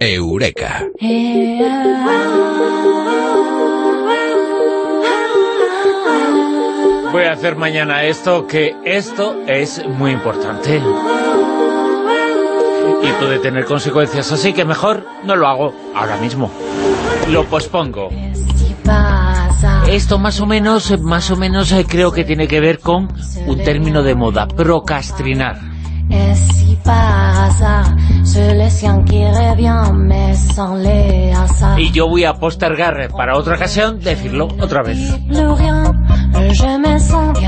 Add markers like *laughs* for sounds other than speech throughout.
Eureka. Voy a hacer mañana esto, que esto es muy importante. Y puede tener consecuencias, así que mejor no lo hago ahora mismo. Lo pospongo. Esto más o menos, más o menos eh, creo que tiene que ver con un término de moda, procrastinar. Y yo voy a postergar para otra ocasión decirlo otra vez.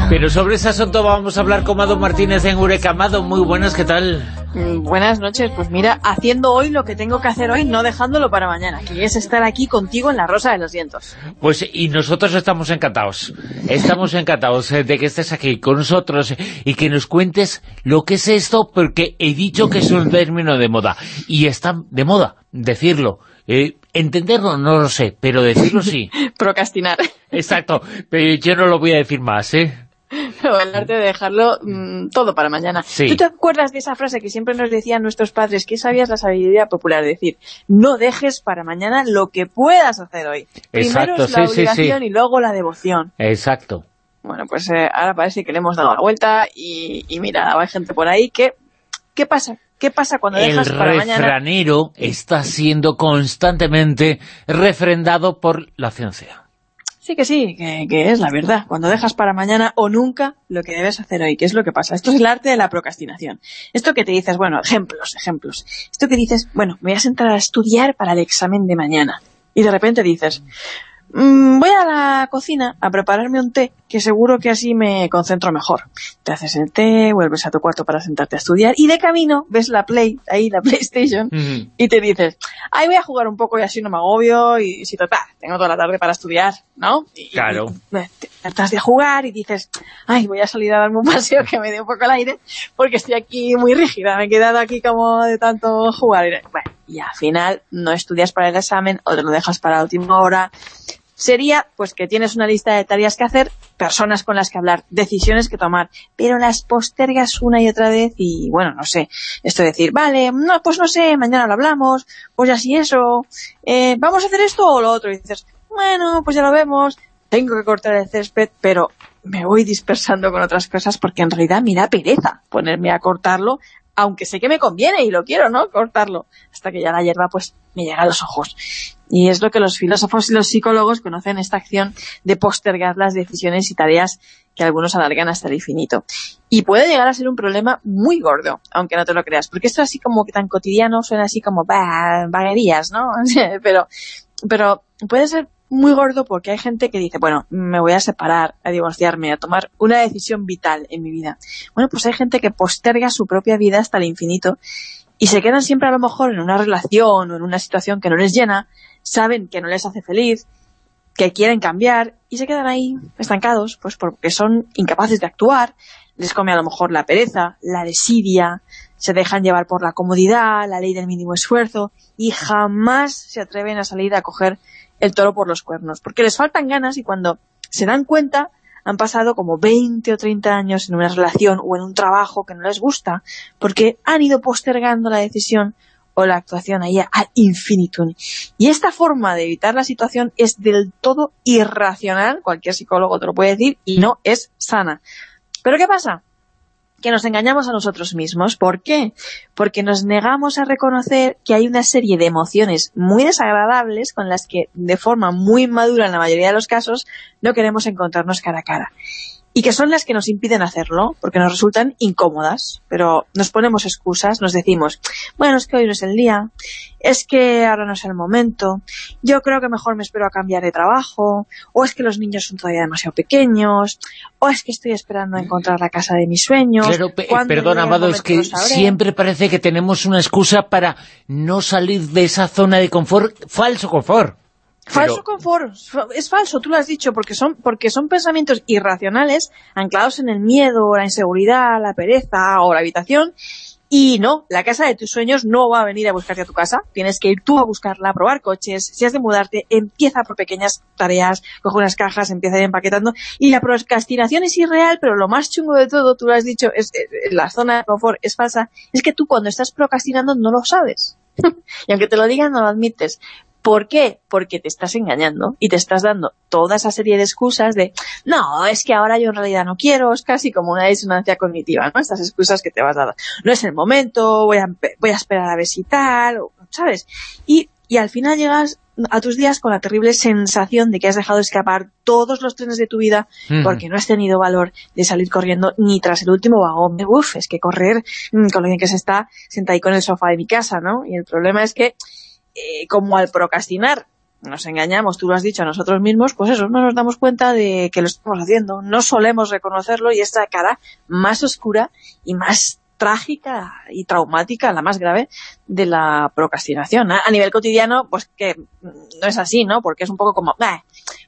Pero sobre ese asunto vamos a hablar con Mado Martínez en Eureka. Mado, muy buenas, ¿qué tal? Mm, buenas noches, pues mira, haciendo hoy lo que tengo que hacer hoy, no dejándolo para mañana, que es estar aquí contigo en la Rosa de los Vientos. Pues y nosotros estamos encantados, estamos encantados eh, de que estés aquí con nosotros y que nos cuentes lo que es esto, porque he dicho que es un término de moda, y está de moda decirlo. Eh, entenderlo no lo sé, pero decirlo sí. *laughs* Procrastinar. Exacto, pero yo no lo voy a decir más, ¿eh? *laughs* o el arte de dejarlo mm, todo para mañana. ¿Tú te acuerdas de esa frase que siempre nos decían nuestros padres? que sabías la sabiduría popular? Decir, no dejes para mañana lo que puedas hacer hoy. Primero es la obligación y luego la devoción. Exacto. Bueno, pues eh, ahora parece que le hemos dado la vuelta y, mira, hay gente por ahí que... ¿Qué pasa? ¿Qué pasa cuando dejas para mañana? El refranero está siendo constantemente refrendado por la ciencia. Sí que sí, que, es la verdad. Cuando dejas para mañana o nunca lo que debes hacer hoy, ¿qué es lo que pasa? Esto es el arte de la procrastinación. Esto que te dices, bueno, ejemplos, ejemplos. Esto que dices, bueno, me voy a sentar a estudiar para el examen de mañana. Y de repente dices, Mm, voy a la cocina a prepararme un té, que seguro que así me concentro mejor. Te haces el té, vuelves a tu cuarto para sentarte a estudiar, y de camino ves la Play, ahí la *laughs* PlayStation, y te dices, ay, voy a jugar un poco y así no me agobio, y si total, tengo toda la tarde para estudiar, ¿no? claro. te tratas de jugar y dices, ay, voy a salir a darme un *laughs* paseo que me dé un poco el aire, porque estoy aquí muy rígida, me he quedado aquí como de tanto jugar. Bueno, y al final no estudias para el examen o te lo dejas para la última hora, sería pues que tienes una lista de tareas que hacer, personas con las que hablar, decisiones que tomar, pero las postergas una y otra vez y, bueno, no sé, esto de decir, vale, no, pues no sé, mañana lo hablamos, pues así eso, eh, ¿vamos a hacer esto o lo otro? Y dices, bueno, pues ya lo vemos, tengo que cortar el césped, pero me voy dispersando con otras cosas porque en realidad me da pereza ponerme a cortarlo aunque sé que me conviene y lo quiero, ¿no?, cortarlo, hasta que ya la hierba pues me llega a los ojos. Y es lo que los filósofos y los psicólogos conocen esta acción de postergar las decisiones y tareas que algunos alargan hasta el infinito. Y puede llegar a ser un problema muy gordo, aunque no te lo creas, porque esto así como que tan cotidiano suena así como vaguerías, ¿no? *laughs* pero, pero puede ser muy gordo porque hay gente que dice, bueno, me voy a separar, a divorciarme, a tomar una decisión vital en mi vida. Bueno, pues hay gente que posterga su propia vida hasta el infinito y se quedan siempre a lo mejor en una relación o en una situación que no les llena, saben que no les hace feliz, que quieren cambiar y se quedan ahí estancados, pues porque son incapaces de actuar, les come a lo mejor la pereza, la desidia, se dejan llevar por la comodidad, la ley del mínimo esfuerzo y jamás se atreven a salir a coger el toro por los cuernos, porque les faltan ganas y cuando se dan cuenta han pasado como 20 o 30 años en una relación o en un trabajo que no les gusta, porque han ido postergando la decisión o la actuación ahí al infinitum. Y esta forma de evitar la situación es del todo irracional, cualquier psicólogo te lo puede decir, y no es sana. ¿Pero qué pasa? Que nos engañamos a nosotros mismos. ¿Por qué? Porque nos negamos a reconocer que hay una serie de emociones muy desagradables con las que, de forma muy madura en la mayoría de los casos, no queremos encontrarnos cara a cara y que son las que nos impiden hacerlo, porque nos resultan incómodas, pero nos ponemos excusas, nos decimos, bueno, es que hoy no es el día, es que ahora no es el momento, yo creo que mejor me espero a cambiar de trabajo, o es que los niños son todavía demasiado pequeños, o es que estoy esperando a encontrar la casa de mis sueños. Claro, perdón, Amado, es que siempre parece que tenemos una excusa para no salir de esa zona de confort, falso confort. Falso confort, es falso, tú lo has dicho, porque son, porque son pensamientos irracionales, anclados en el miedo, la inseguridad, la pereza o la habitación, y no, la casa de tus sueños no va a venir a buscarte a tu casa, tienes que ir tú a buscarla, a probar coches, si has de mudarte, empieza por pequeñas tareas, coge unas cajas, empieza a ir empaquetando, y la procrastinación es irreal, pero lo más chungo de todo, tú lo has dicho, es, la zona de confort es falsa, es que tú cuando estás procrastinando no lo sabes. *laughs* y aunque te lo digan, no lo admites. ¿Por qué? Porque te estás engañando y te estás dando toda esa serie de excusas de no, es que ahora yo en realidad no quiero, es casi como una disonancia cognitiva, ¿no? Estas excusas que te vas dando. No es el momento, voy a, voy a esperar a ver si tal, ¿sabes? Y, y al final llegas a tus días con la terrible sensación de que has dejado escapar todos los trenes de tu vida porque no has tenido valor de salir corriendo ni tras el último vagón. Uf, es que correr mm, con lo que se está sentado ahí con el sofá de mi casa, ¿no? Y el problema es que, eh, como al procrastinar. Nos engañamos, tú lo has dicho a nosotros mismos, pues eso, no nos damos cuenta de que lo estamos haciendo, no solemos reconocerlo y esta cara más oscura y más trágica y traumática, la más grave, de la procrastinación. A nivel cotidiano, pues que no es así, ¿no? Porque es un poco como,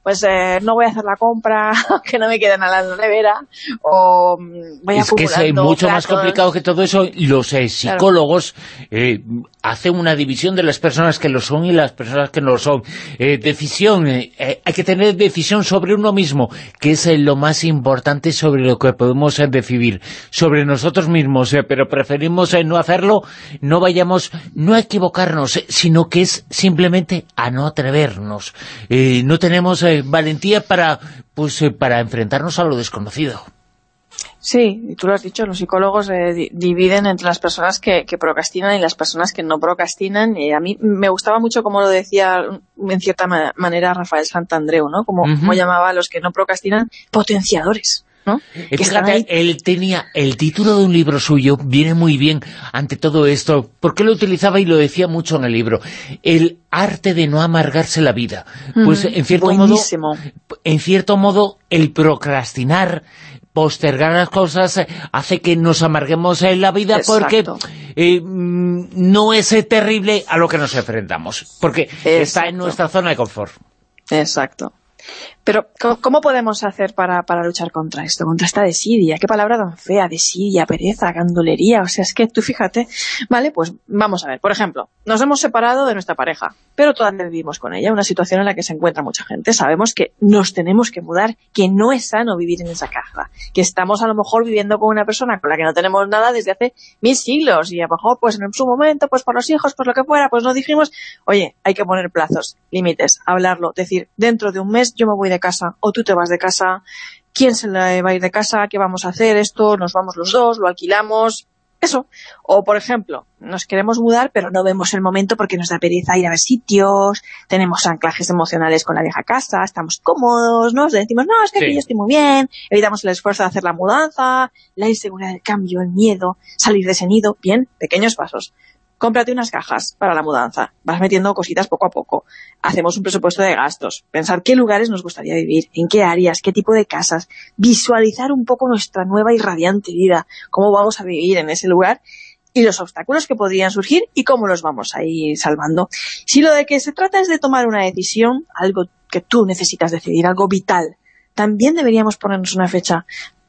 pues eh, no voy a hacer la compra, *laughs* que no me queden a la nevera, o mm, voy Es que es mucho más complicado que todo eso. Los eh, psicólogos eh, hacen una división de las personas que lo son y las personas que no lo son. decisión, hay que tener decisión sobre uno mismo, que es lo más importante sobre lo que podemos decidir, sobre nosotros mismos, pero preferimos no hacerlo, no vayamos no a equivocarnos, eh, sino que es simplemente a no atrevernos. Eh, no tenemos eh, valentía para, pues, para enfrentarnos a lo desconocido. Sí, tú lo has dicho, los psicólogos dividen entre las personas que, procrastinan y las personas que no procrastinan. Y a mí me gustaba mucho como lo decía en cierta manera Rafael Santandreu, ¿no? Como, como llamaba a los que no procrastinan potenciadores. ¿No? él tenía el título de un libro suyo, viene muy bien ante todo esto, porque lo utilizaba y lo decía mucho en el libro, el arte de no amargarse la vida. Pues en cierto modo, en cierto modo, el procrastinar, postergar las cosas eh, hace que nos amarguemos en la vida porque eh, mm, no es eh, terrible a lo que nos enfrentamos, porque está en nuestra zona de confort. Exacto. Pero, ¿cómo podemos hacer para, para, luchar contra esto? Contra esta desidia. ¿Qué palabra tan fea? Desidia, pereza, gandulería. O sea, es que tú fíjate. Vale, pues vamos a ver. Por ejemplo, nos hemos separado de nuestra pareja, pero todavía vivimos con ella. Una situación en la que se encuentra mucha gente. Sabemos que nos tenemos que mudar, que no es sano vivir en esa caja. Que estamos a lo mejor viviendo con una persona con la que no tenemos nada desde hace mil siglos. Y a lo mejor, pues en su momento, pues por los hijos, pues lo que fuera, pues nos dijimos, oye, hay que poner plazos, límites, hablarlo. Decir, dentro de un mes yo me voy de casa, o tú te vas de casa, quién se va a ir de casa, qué vamos a hacer, esto, nos vamos los dos, lo alquilamos, eso. O, por ejemplo, nos queremos mudar, pero no vemos el momento porque nos da pereza ir a ver sitios, tenemos anclajes emocionales con la vieja casa, estamos cómodos, ¿no? decimos, no, es que aquí yo estoy muy bien, evitamos el esfuerzo de hacer la mudanza, la inseguridad del cambio, el miedo, salir de ese nido, bien, pequeños pasos cómprate unas cajas para la mudanza, vas metiendo cositas poco a poco, hacemos un presupuesto de gastos, pensar qué lugares nos gustaría vivir, en qué áreas, qué tipo de casas, visualizar un poco nuestra nueva y radiante vida, cómo vamos a vivir en ese lugar y los obstáculos que podrían surgir y cómo los vamos a ir salvando. Si lo de que se trata es de tomar una decisión, algo que tú necesitas decidir, algo vital, también deberíamos ponernos una fecha.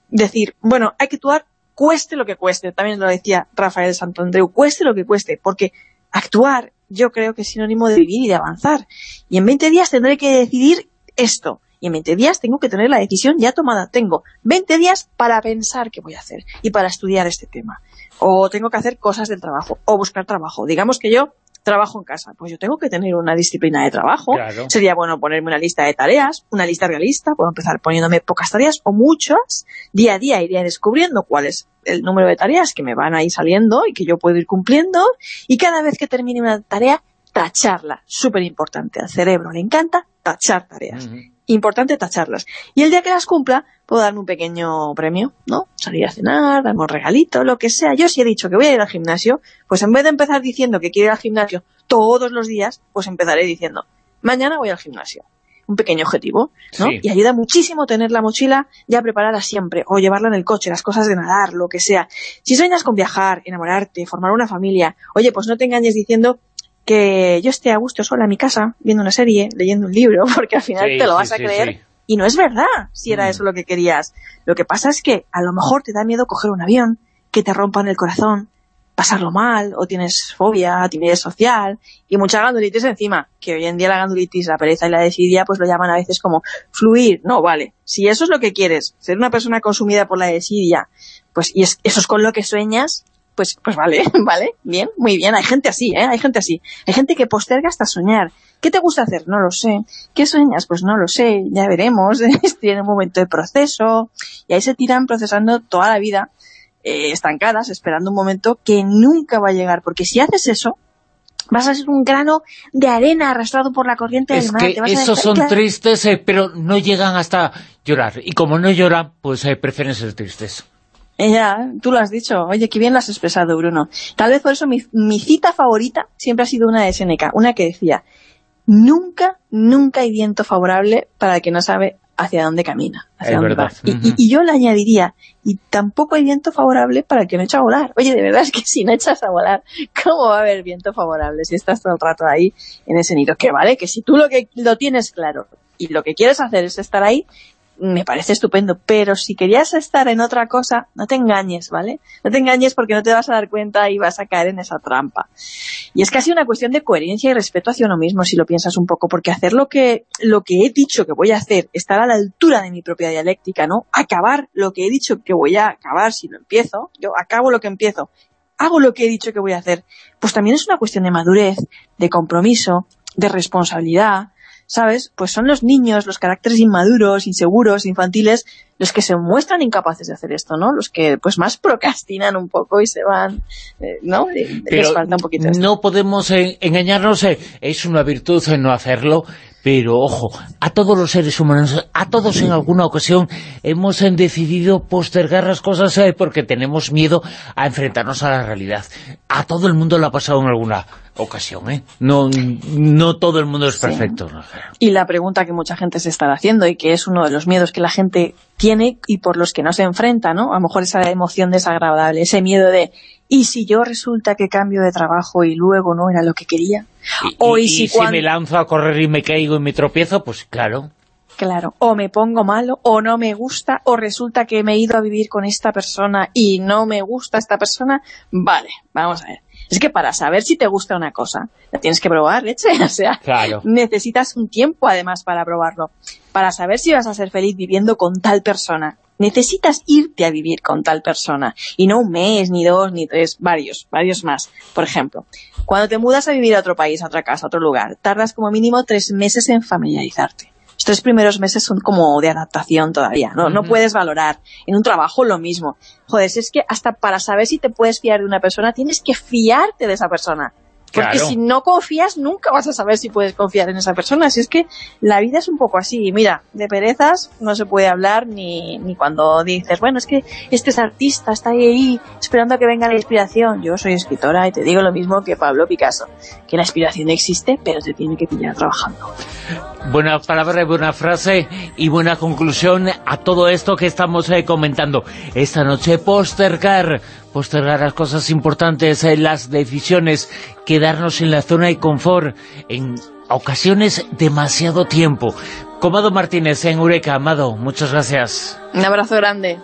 Decir, bueno, hay que actuar cueste lo que cueste, también lo decía Rafael Santandreu, cueste lo que cueste, porque actuar yo creo que es sinónimo de vivir y de avanzar. Y en 20 días tendré que decidir esto. Y en 20 días tengo que tener la decisión ya tomada. Tengo 20 días para pensar qué voy a hacer y para estudiar este tema. O tengo que hacer cosas del trabajo, o buscar trabajo. Digamos que yo trabajo en casa. Pues yo tengo que tener una disciplina de trabajo. Sería bueno ponerme una lista de tareas, una lista realista, puedo empezar poniéndome pocas tareas o muchas. Día a día iría descubriendo cuál es el número de tareas que me van a ir saliendo y que yo puedo ir cumpliendo. Y cada vez que termine una tarea, tacharla. Súper importante. Al cerebro le encanta tachar tareas importante tacharlas. Y el día que las cumpla, puedo darme un pequeño premio, ¿no? Salir a cenar, darme un regalito, lo que sea. Yo si he dicho que voy a ir al gimnasio, pues en vez de empezar diciendo que quiero ir al gimnasio todos los días, pues empezaré diciendo, mañana voy al gimnasio. Un pequeño objetivo, ¿no? Y ayuda muchísimo tener la mochila ya preparada siempre, o llevarla en el coche, las cosas de nadar, lo que sea. Si sueñas con viajar, enamorarte, formar una familia, oye, pues no te engañes diciendo que yo esté a gusto sola en mi casa, viendo una serie, leyendo un libro, *laughs* porque al final te lo vas a creer. Y no es verdad si era mm. eso lo que querías. Lo que pasa es que a lo mejor te da miedo coger un avión, que te rompan el corazón, pasarlo mal, o tienes fobia, timidez social, y mucha gandulitis encima, que hoy en día la gandulitis, la pereza y la desidia, pues lo llaman a veces como fluir. No, vale, si eso es lo que quieres, ser una persona consumida por la desidia, pues y eso es con lo que sueñas, pues, pues vale, *laughs* vale, bien, muy bien. Hay gente así, ¿eh? Hay gente así. Hay gente que posterga hasta soñar. ¿Qué te gusta hacer? No lo sé. ¿Qué sueñas? Pues no lo sé, ya veremos. *laughs* En un momento de proceso. Y ahí se tiran procesando toda la vida, eh, estancadas, esperando un momento que nunca va a llegar. Porque si haces eso, vas a ser un grano de arena arrastrado por la corriente del mar. Que esos son tristes, eh, pero no llegan hasta llorar. Y como no lloran, pues eh, prefieren ser tristes. Eh, ya, tú lo has dicho. Oye, qué bien lo has expresado, Bruno. Tal vez por eso mi, mi cita favorita siempre ha sido una de Seneca, una que decía, nunca, nunca hay viento favorable para el que no sabe hacia dónde camina, hacia dónde va. Y, yo le añadiría, y tampoco hay viento favorable para el que no echa a volar. Oye, de verdad es que *laughs* si no echas a volar, ¿cómo va a haber viento favorable si estás todo el rato ahí en ese nido? Que vale, que si tú lo que lo tienes claro y lo que quieres hacer es estar ahí, me parece estupendo, pero si querías estar en otra cosa, no te engañes, ¿vale? No te engañes porque no te vas a dar cuenta y vas a caer en esa trampa. Y es casi una cuestión de coherencia y respeto hacia uno mismo, si lo piensas un poco, porque hacer lo que, lo que he dicho que voy a hacer, estar a la altura de mi propia dialéctica, ¿no? Acabar lo que he dicho que voy a acabar si lo empiezo, yo acabo lo que empiezo, hago lo que he dicho que voy a hacer, pues también es una cuestión de madurez, de compromiso, de responsabilidad, ¿sabes? Pues son los niños, los caracteres inmaduros, inseguros, infantiles, los que se muestran incapaces de hacer esto, ¿no? Los que pues más procrastinan un poco y se van, eh, ¿no? Les falta un poquito No podemos eh, engañarnos, eh, es una virtud no hacerlo, pero ojo, a todos los seres humanos, a todos en alguna ocasión hemos decidido postergar las cosas porque tenemos miedo a enfrentarnos a la realidad. A todo el mundo lo ha pasado en alguna ocasión, ¿eh? No, no todo el mundo es perfecto. Y la pregunta que mucha gente se está haciendo y que es uno de los miedos que la gente tiene y por los que no se enfrenta, ¿no? A lo mejor esa emoción desagradable, ese miedo de ¿y si yo resulta que cambio de trabajo y luego no era lo que quería? o y, si, me lanzo a correr y me caigo y me tropiezo, pues claro. Claro, o me pongo malo, o no me gusta, o resulta que me he ido a vivir con esta persona y no me gusta esta persona. Vale, vamos a ver. Es que para saber si te gusta una cosa, la tienes que probar, leche. *laughs* O sea, necesitas un tiempo además para probarlo. Para saber si vas a ser feliz viviendo con tal persona. Necesitas irte a vivir con tal persona. Y no un mes, ni dos, ni tres, varios, varios más. Por ejemplo, cuando te mudas a vivir a otro país, a otra casa, a otro lugar, tardas como mínimo tres meses en familiarizarte. Los tres primeros meses son como de adaptación todavía, ¿no? No puedes valorar. En un trabajo lo mismo. Joder, es que hasta para saber si te puedes fiar de una persona, tienes que fiarte de esa persona. Porque si no confías, nunca vas a saber si puedes confiar en esa persona. Si es que la vida es un poco así. Mira, de perezas no se puede hablar ni, ni cuando dices, bueno, es que este es artista, está ahí, esperando a que venga la inspiración. Yo soy escritora y te digo lo mismo que Pablo Picasso, que la inspiración existe, pero te tiene que pillar trabajando. Buena palabra, buena frase y buena conclusión a todo esto que estamos eh, comentando. Esta noche postergar postergar las cosas importantes, eh, las decisiones, quedarnos en la zona de confort, en ocasiones demasiado tiempo. Comado Martínez en Eureka, Amado, muchas gracias. Un abrazo grande.